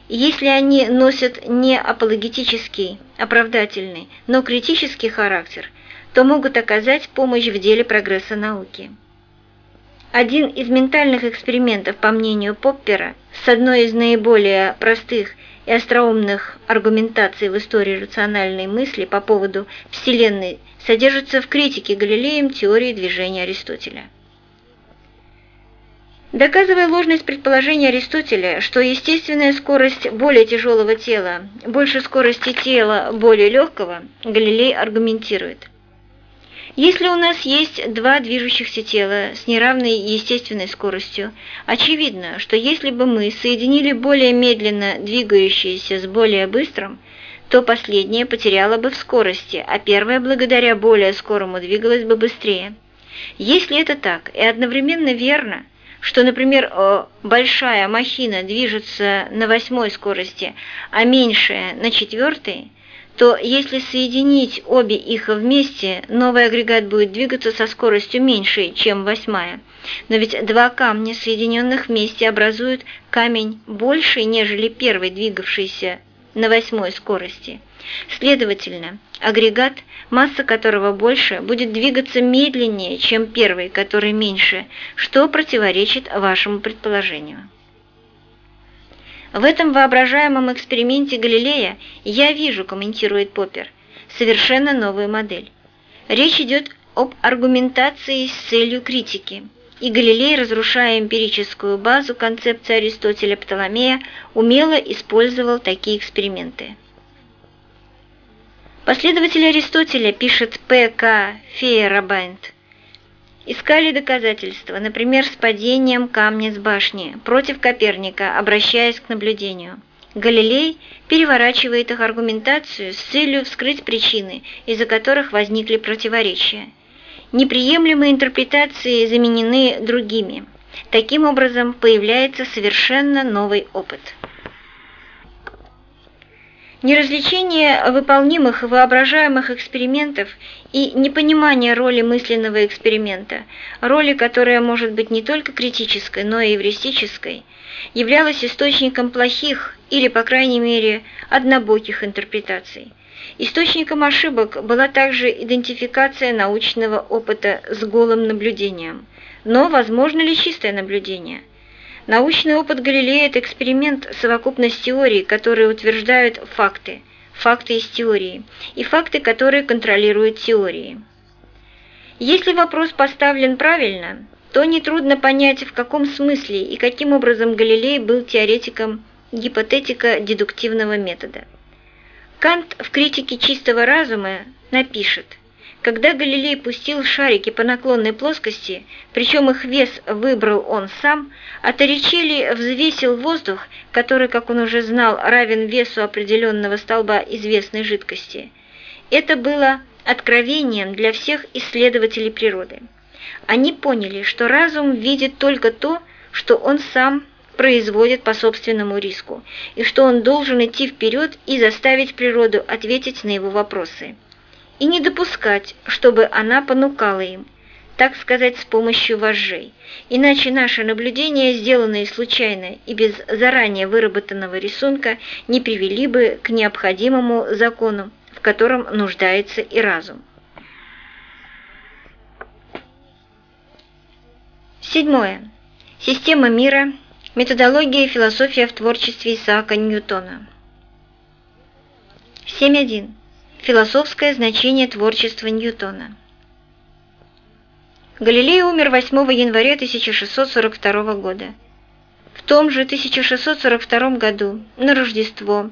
S1: если они носят не апологетический, оправдательный, но критический характер, то могут оказать помощь в деле прогресса науки. Один из ментальных экспериментов, по мнению Поппера, с одной из наиболее простых и остроумных аргументаций в истории рациональной мысли по поводу Вселенной содержится в критике Галилеем теории движения Аристотеля. Доказывая ложность предположения Аристотеля, что естественная скорость более тяжелого тела больше скорости тела более легкого, Галилей аргументирует. Если у нас есть два движущихся тела с неравной естественной скоростью, очевидно, что если бы мы соединили более медленно двигающиеся с более быстрым, то последнее потеряло бы в скорости, а первое благодаря более скорому двигалось бы быстрее. Если это так и одновременно верно, что, например, большая махина движется на восьмой скорости, а меньшая на четвертой, то если соединить обе их вместе, новый агрегат будет двигаться со скоростью меньшей, чем восьмая. Но ведь два камня, соединенных вместе, образуют камень больший, нежели первый, двигавшийся на восьмой скорости. Следовательно, агрегат, масса которого больше, будет двигаться медленнее, чем первый, который меньше, что противоречит вашему предположению. В этом воображаемом эксперименте Галилея я вижу, комментирует Поппер, совершенно новую модель. Речь идет об аргументации с целью критики, и Галилей, разрушая эмпирическую базу концепции Аристотеля Птоломея, умело использовал такие эксперименты. Последователь Аристотеля, пишет П.К. Фейерабайнд, Искали доказательства, например, с падением камня с башни, против Коперника, обращаясь к наблюдению. Галилей переворачивает их аргументацию с целью вскрыть причины, из-за которых возникли противоречия. Неприемлемые интерпретации заменены другими. Таким образом, появляется совершенно новый опыт. Неразличение выполнимых и воображаемых экспериментов и непонимание роли мысленного эксперимента, роли, которая может быть не только критической, но и эвристической, являлось источником плохих или, по крайней мере, однобоких интерпретаций. Источником ошибок была также идентификация научного опыта с голым наблюдением. Но возможно ли чистое наблюдение – Научный опыт Галилея – это эксперимент, совокупность теорий, которые утверждают факты, факты из теории, и факты, которые контролируют теории. Если вопрос поставлен правильно, то нетрудно понять, в каком смысле и каким образом Галилей был теоретиком гипотетико-дедуктивного метода. Кант в критике чистого разума напишет – когда Галилей пустил шарики по наклонной плоскости, причем их вес выбрал он сам, а Торричелли взвесил воздух, который, как он уже знал, равен весу определенного столба известной жидкости. Это было откровением для всех исследователей природы. Они поняли, что разум видит только то, что он сам производит по собственному риску, и что он должен идти вперед и заставить природу ответить на его вопросы и не допускать, чтобы она понукала им, так сказать, с помощью вожжей. Иначе наши наблюдения, сделанные случайно и без заранее выработанного рисунка, не привели бы к необходимому закону, в котором нуждается и разум. Седьмое. Система мира. Методология и философия в творчестве Исаака Ньютона. 7.1. Философское значение творчества Ньютона. Галилей умер 8 января 1642 года. В том же 1642 году, на Рождество,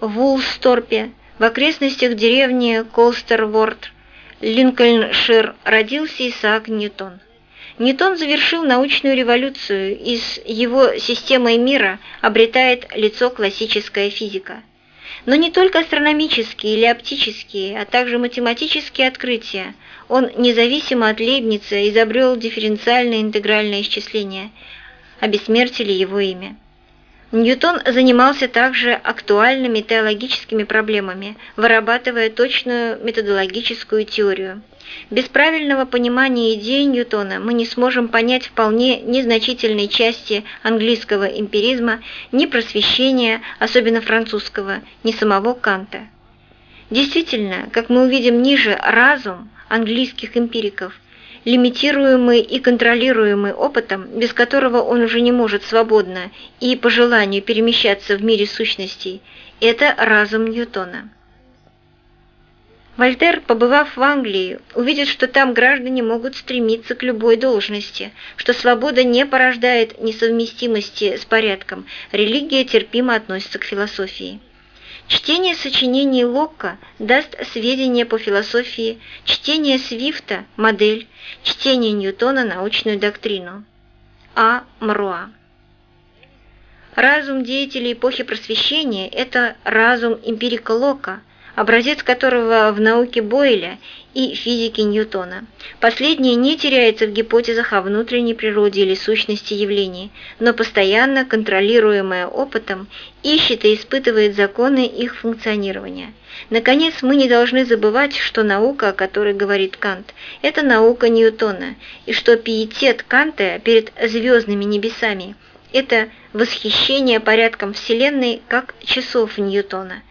S1: в Улсторпе, в окрестностях деревни Колстерворд, Линкольншир, родился Исаак Ньютон. Ньютон завершил научную революцию, и с его системой мира обретает лицо классическая физика – но не только астрономические или оптические, а также математические открытия. Он независимо от Лейбница изобрел дифференциальное интегральное исчисление, обессмертили его имя. Ньютон занимался также актуальными теологическими проблемами, вырабатывая точную методологическую теорию. Без правильного понимания идей Ньютона мы не сможем понять вполне незначительной части английского эмпиризма, ни просвещения, особенно французского, ни самого Канта. Действительно, как мы увидим ниже, разум английских эмпириков – лимитируемый и контролируемый опытом, без которого он уже не может свободно и по желанию перемещаться в мире сущностей, это разум Ньютона. Вольтер, побывав в Англии, увидит, что там граждане могут стремиться к любой должности, что свобода не порождает несовместимости с порядком, религия терпимо относится к философии. Чтение сочинений Локка даст сведения по философии, чтение Свифта – модель, чтение Ньютона – научную доктрину. А. Мруа Разум деятелей эпохи Просвещения – это разум эмпирика Лока, образец которого в науке Бойля и физике Ньютона. Последнее не теряется в гипотезах о внутренней природе или сущности явлений, но постоянно, контролируемое опытом, ищет и испытывает законы их функционирования. Наконец, мы не должны забывать, что наука, о которой говорит Кант, это наука Ньютона, и что пиетет Канта перед звездными небесами – это восхищение порядком Вселенной как часов Ньютона.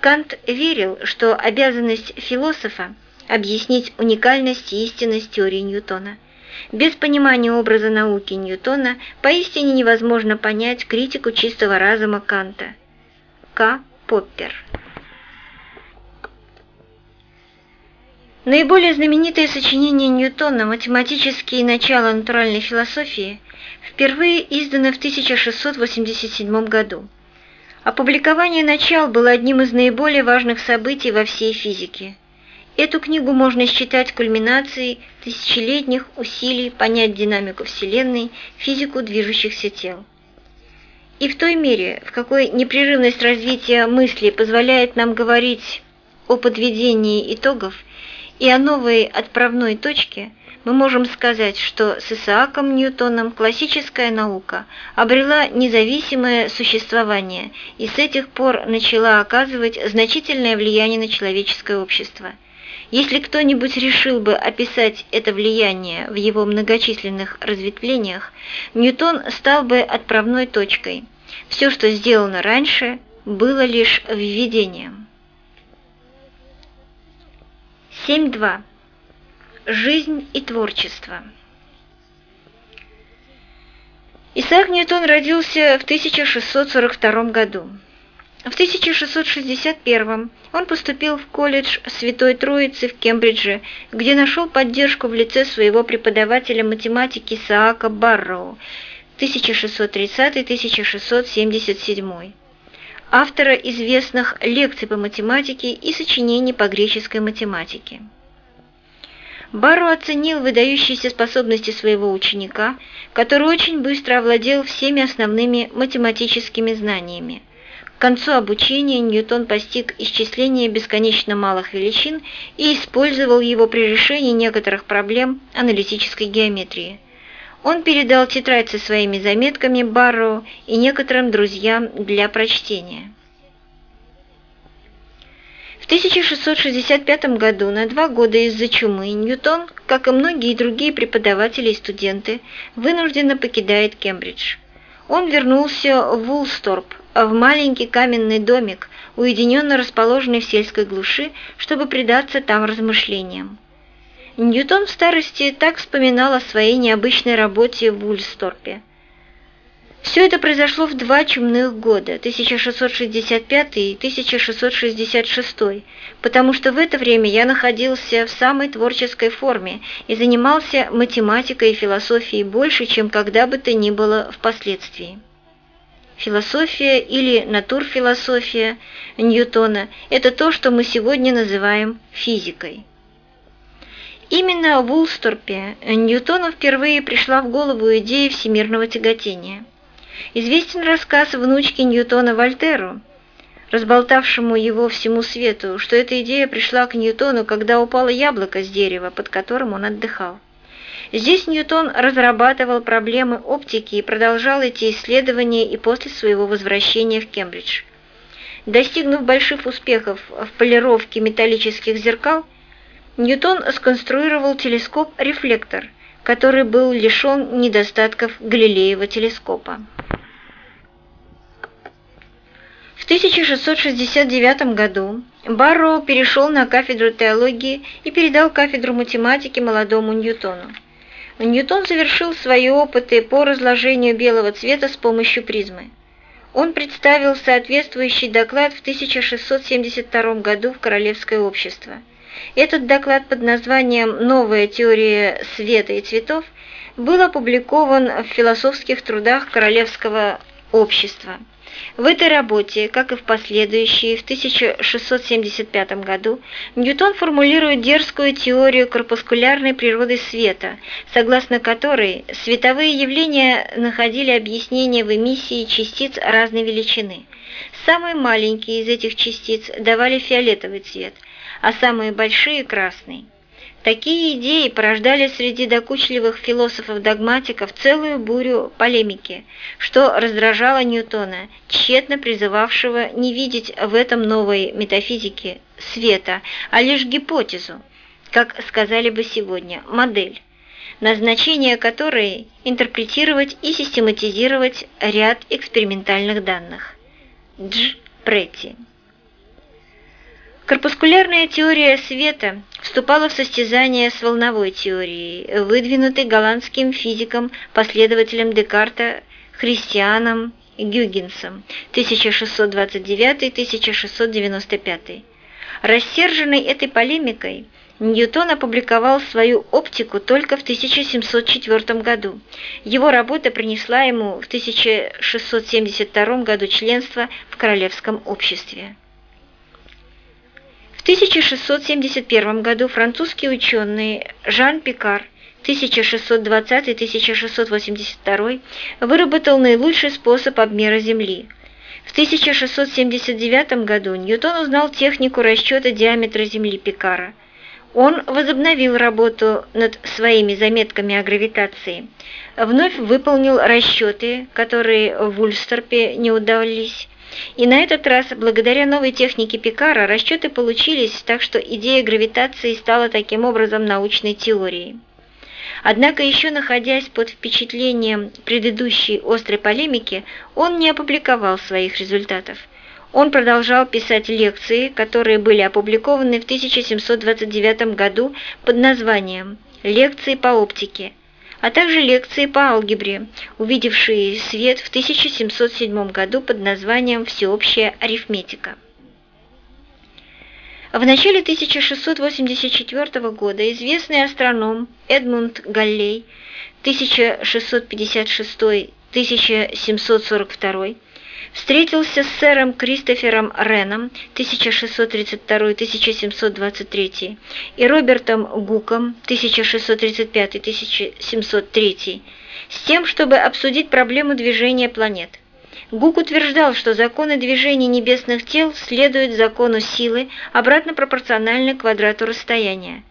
S1: Кант верил, что обязанность философа – объяснить уникальность и истинность теории Ньютона. Без понимания образа науки Ньютона поистине невозможно понять критику чистого разума Канта. К. Поппер Наиболее знаменитое сочинение Ньютона «Математические начала натуральной философии» впервые издано в 1687 году. Опубликование начал было одним из наиболее важных событий во всей физике. Эту книгу можно считать кульминацией тысячелетних усилий понять динамику Вселенной, физику движущихся тел. И в той мере, в какой непрерывность развития мысли позволяет нам говорить о подведении итогов и о новой отправной точке – мы можем сказать, что с Исааком Ньютоном классическая наука обрела независимое существование и с этих пор начала оказывать значительное влияние на человеческое общество. Если кто-нибудь решил бы описать это влияние в его многочисленных разветвлениях, Ньютон стал бы отправной точкой. Все, что сделано раньше, было лишь введением. 7.2. Жизнь и творчество. Исаак Ньютон родился в 1642 году. В 1661 он поступил в колледж Святой Троицы в Кембридже, где нашел поддержку в лице своего преподавателя математики Исаака Барроу 1630-1677, автора известных лекций по математике и сочинений по греческой математике. Барро оценил выдающиеся способности своего ученика, который очень быстро овладел всеми основными математическими знаниями. К концу обучения Ньютон постиг исчисление бесконечно малых величин и использовал его при решении некоторых проблем аналитической геометрии. Он передал тетрадь со своими заметками Барроу и некоторым друзьям для прочтения. В 1665 году на два года из-за чумы Ньютон, как и многие другие преподаватели и студенты, вынужденно покидает Кембридж. Он вернулся в Вулсторп, в маленький каменный домик, уединенно расположенный в сельской глуши, чтобы предаться там размышлениям. Ньютон в старости так вспоминал о своей необычной работе в Вульсторпе – все это произошло в два чумных года, 1665 и 1666, потому что в это время я находился в самой творческой форме и занимался математикой и философией больше, чем когда бы то ни было впоследствии. Философия или натурфилософия Ньютона – это то, что мы сегодня называем физикой. Именно в Улсторпе Ньютону впервые пришла в голову идея всемирного тяготения – Известен рассказ внучки Ньютона Вольтеру, разболтавшему его всему свету, что эта идея пришла к Ньютону, когда упало яблоко с дерева, под которым он отдыхал. Здесь Ньютон разрабатывал проблемы оптики и продолжал эти исследования и после своего возвращения в Кембридж. Достигнув больших успехов в полировке металлических зеркал, Ньютон сконструировал телескоп-рефлектор, который был лишен недостатков Галилеева телескопа. В 1669 году Барроу перешел на кафедру теологии и передал кафедру математики молодому Ньютону. Ньютон завершил свои опыты по разложению белого цвета с помощью призмы. Он представил соответствующий доклад в 1672 году в Королевское общество. Этот доклад под названием «Новая теория света и цветов» был опубликован в философских трудах Королевского общества. В этой работе, как и в последующей, в 1675 году, Ньютон формулирует дерзкую теорию корпускулярной природы света, согласно которой световые явления находили объяснение в эмиссии частиц разной величины. Самые маленькие из этих частиц давали фиолетовый цвет, а самые большие – красный. Такие идеи порождали среди докучливых философов-догматиков целую бурю полемики, что раздражало Ньютона, тщетно призывавшего не видеть в этом новой метафизике света, а лишь гипотезу, как сказали бы сегодня, модель, назначение которой – интерпретировать и систематизировать ряд экспериментальных данных. Дж. Претти Корпускулярная теория света вступала в состязание с волновой теорией, выдвинутой голландским физиком, последователем Декарта Христианом Гюгенсом 1629-1695. Рассерженный этой полемикой, Ньютон опубликовал свою оптику только в 1704 году. Его работа принесла ему в 1672 году членство в Королевском обществе. 1671 году французский ученый Жан Пикар 1620-1682 выработал наилучший способ обмера Земли. В 1679 году Ньютон узнал технику расчета диаметра Земли Пикара. Он возобновил работу над своими заметками о гравитации, вновь выполнил расчеты, которые в Ульстерпе не удались, и на этот раз, благодаря новой технике Пикара, расчеты получились, так что идея гравитации стала таким образом научной теорией. Однако еще находясь под впечатлением предыдущей острой полемики, он не опубликовал своих результатов. Он продолжал писать лекции, которые были опубликованы в 1729 году под названием «Лекции по оптике», а также лекции по алгебре, увидевшие свет в 1707 году под названием «Всеобщая арифметика». В начале 1684 года известный астроном Эдмунд Галлей 1656-1742 встретился с сэром Кристофером Реном 1632-1723 и Робертом Гуком 1635-1703 с тем, чтобы обсудить проблему движения планет. Гук утверждал, что законы движения небесных тел следуют закону силы, обратно пропорциональной квадрату расстояния.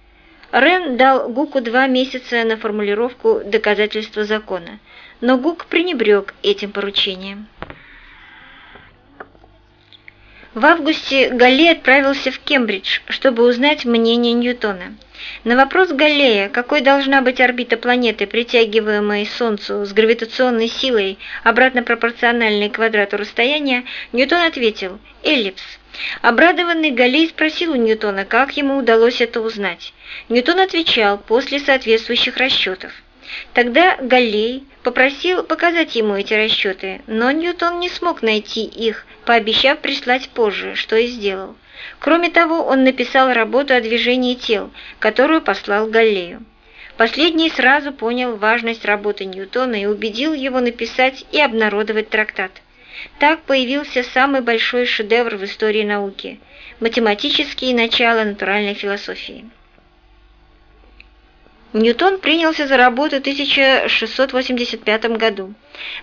S1: Рен дал Гуку два месяца на формулировку доказательства закона, но Гук пренебрег этим поручением. В августе Галлей отправился в Кембридж, чтобы узнать мнение Ньютона. На вопрос Галлея, какой должна быть орбита планеты, притягиваемой Солнцу с гравитационной силой, обратно пропорциональной квадрату расстояния, Ньютон ответил «эллипс». Обрадованный Галлей спросил у Ньютона, как ему удалось это узнать. Ньютон отвечал после соответствующих расчетов. Тогда Галлей попросил показать ему эти расчеты, но Ньютон не смог найти их, пообещав прислать позже, что и сделал. Кроме того, он написал работу о движении тел, которую послал Галлею. Последний сразу понял важность работы Ньютона и убедил его написать и обнародовать трактат. Так появился самый большой шедевр в истории науки – математические начала натуральной философии. Ньютон принялся за работу в 1685 году.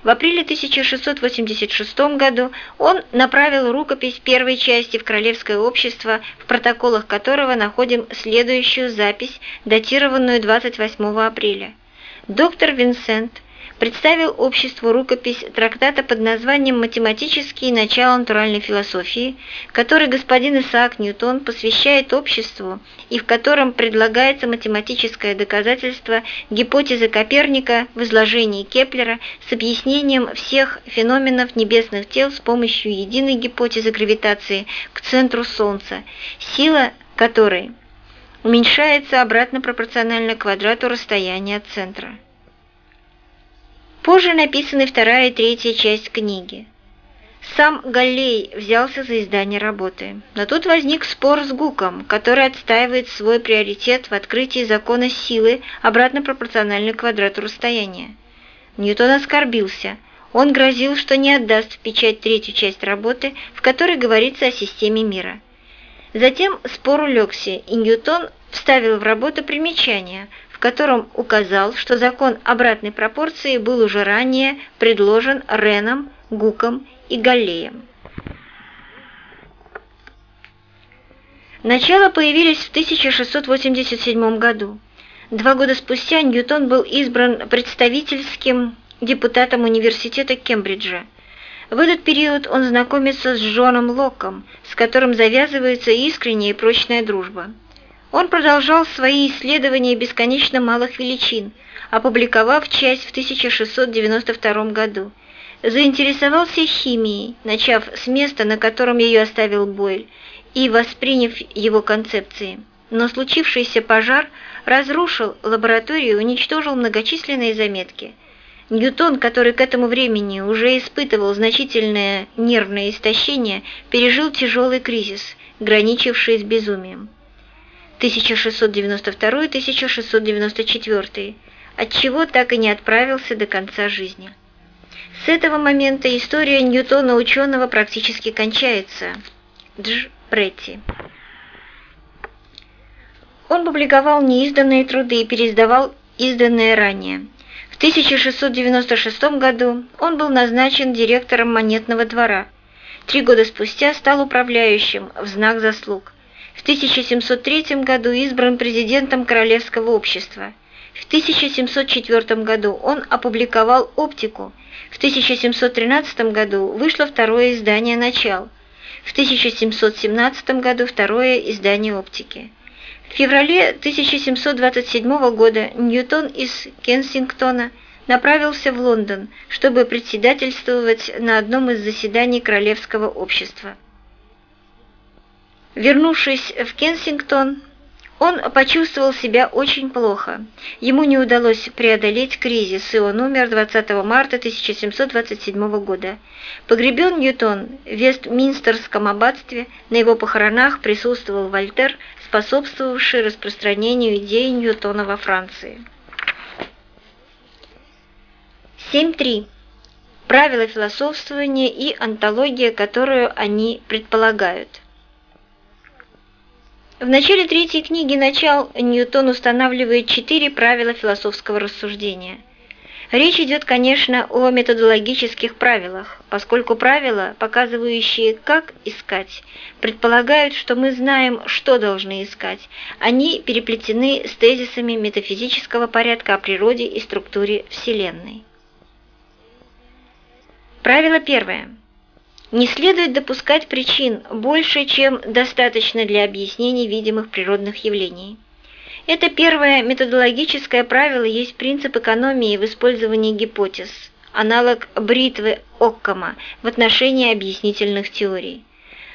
S1: В апреле 1686 году он направил рукопись первой части в Королевское общество, в протоколах которого находим следующую запись, датированную 28 апреля. Доктор Винсент – представил обществу рукопись трактата под названием «Математические начала натуральной философии», который господин Исаак Ньютон посвящает обществу и в котором предлагается математическое доказательство гипотезы Коперника в изложении Кеплера с объяснением всех феноменов небесных тел с помощью единой гипотезы гравитации к центру Солнца, сила которой уменьшается обратно пропорционально квадрату расстояния от центра. Позже написаны вторая и третья часть книги. Сам Галлей взялся за издание работы, но тут возник спор с Гуком, который отстаивает свой приоритет в открытии закона силы обратно пропорциональной квадрату расстояния. Ньютон оскорбился. Он грозил, что не отдаст в печать третью часть работы, в которой говорится о системе мира. Затем спор улегся, и Ньютон вставил в работу примечание, котором указал, что закон обратной пропорции был уже ранее предложен Реном, Гуком и Галлеем. Начало появились в 1687 году. Два года спустя Ньютон был избран представительским депутатом университета Кембриджа. В этот период он знакомится с Джоном Локом, с которым завязывается искренняя и прочная дружба. Он продолжал свои исследования бесконечно малых величин, опубликовав часть в 1692 году. Заинтересовался химией, начав с места, на котором ее оставил Бойль, и восприняв его концепции. Но случившийся пожар разрушил лабораторию и уничтожил многочисленные заметки. Ньютон, который к этому времени уже испытывал значительное нервное истощение, пережил тяжелый кризис, граничивший с безумием. 1692-1694, отчего так и не отправился до конца жизни. С этого момента история Ньютона ученого практически кончается. Дж. Претти. Он публиковал неизданные труды и переиздавал изданные ранее. В 1696 году он был назначен директором монетного двора. Три года спустя стал управляющим в знак заслуг. В 1703 году избран президентом Королевского общества. В 1704 году он опубликовал «Оптику». В 1713 году вышло второе издание «Начал». В 1717 году второе издание «Оптики». В феврале 1727 года Ньютон из Кенсингтона направился в Лондон, чтобы председательствовать на одном из заседаний Королевского общества. Вернувшись в Кенсингтон, он почувствовал себя очень плохо. Ему не удалось преодолеть кризис, и он умер 20 марта 1727 года. Погребен Ньютон в Вестминстерском аббатстве, на его похоронах присутствовал Вольтер, способствовавший распространению идеи Ньютона во Франции. 7.3. Правила философствования и антология, которую они предполагают. В начале третьей книги «Начал» Ньютон устанавливает четыре правила философского рассуждения. Речь идет, конечно, о методологических правилах, поскольку правила, показывающие, как искать, предполагают, что мы знаем, что должны искать. Они переплетены с тезисами метафизического порядка о природе и структуре Вселенной. Правило первое. Не следует допускать причин больше, чем достаточно для объяснения видимых природных явлений. Это первое методологическое правило есть принцип экономии в использовании гипотез, аналог бритвы Оккама в отношении объяснительных теорий.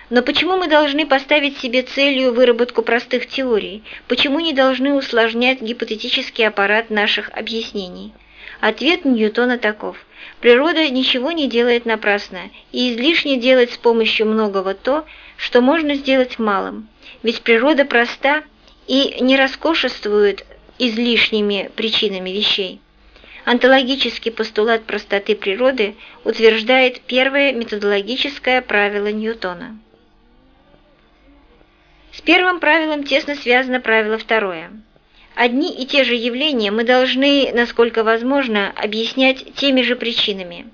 S1: Но почему мы должны поставить себе целью выработку простых теорий? Почему не должны усложнять гипотетический аппарат наших объяснений? Ответ Ньютона таков – Природа ничего не делает напрасно, и излишне делать с помощью многого то, что можно сделать малым. Ведь природа проста и не роскошествует излишними причинами вещей. Онтологический постулат простоты природы утверждает первое методологическое правило Ньютона. С первым правилом тесно связано правило второе – Одни и те же явления мы должны, насколько возможно, объяснять теми же причинами.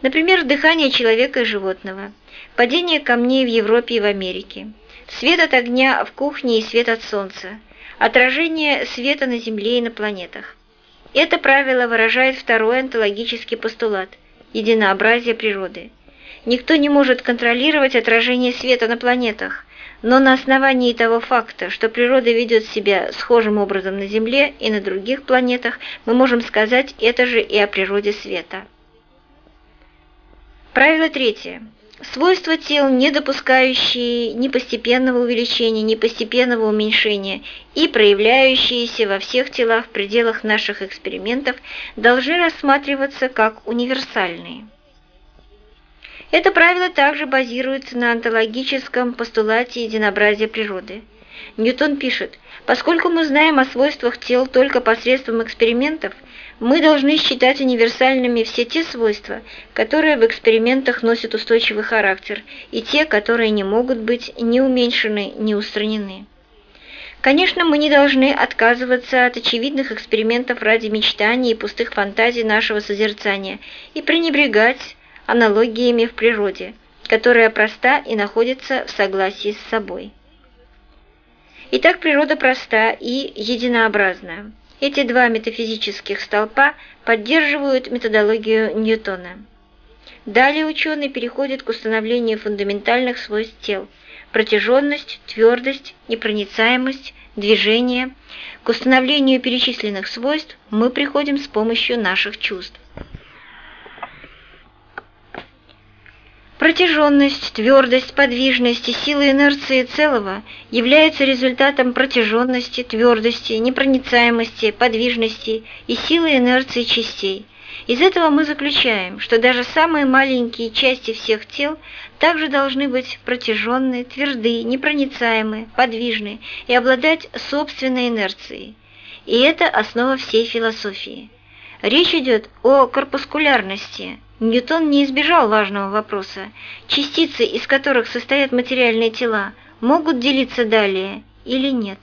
S1: Например, дыхание человека и животного, падение камней в Европе и в Америке, свет от огня в кухне и свет от солнца, отражение света на Земле и на планетах. Это правило выражает второй онтологический постулат – единообразие природы. Никто не может контролировать отражение света на планетах, но на основании того факта, что природа ведет себя схожим образом на Земле и на других планетах, мы можем сказать это же и о природе света. Правило третье. Свойства тел, не допускающие ни постепенного увеличения, ни постепенного уменьшения и проявляющиеся во всех телах в пределах наших экспериментов, должны рассматриваться как универсальные. Это правило также базируется на онтологическом постулате единообразия природы. Ньютон пишет, поскольку мы знаем о свойствах тел только посредством экспериментов, мы должны считать универсальными все те свойства, которые в экспериментах носят устойчивый характер, и те, которые не могут быть ни уменьшены, ни устранены. Конечно, мы не должны отказываться от очевидных экспериментов ради мечтаний и пустых фантазий нашего созерцания и пренебрегать аналогиями в природе, которая проста и находится в согласии с собой. Итак, природа проста и единообразна. Эти два метафизических столпа поддерживают методологию Ньютона. Далее ученый переходит к установлению фундаментальных свойств тел – протяженность, твердость, непроницаемость, движение. К установлению перечисленных свойств мы приходим с помощью наших чувств. Протяженность, твердость, подвижность и сила инерции целого являются результатом протяженности, твердости, непроницаемости, подвижности и силы инерции частей. Из этого мы заключаем, что даже самые маленькие части всех тел также должны быть протяженные, твердые, непроницаемые, подвижные и обладать собственной инерцией. И это основа всей философии. Речь идет о корпускулярности. Ньютон не избежал важного вопроса. Частицы, из которых состоят материальные тела, могут делиться далее или нет.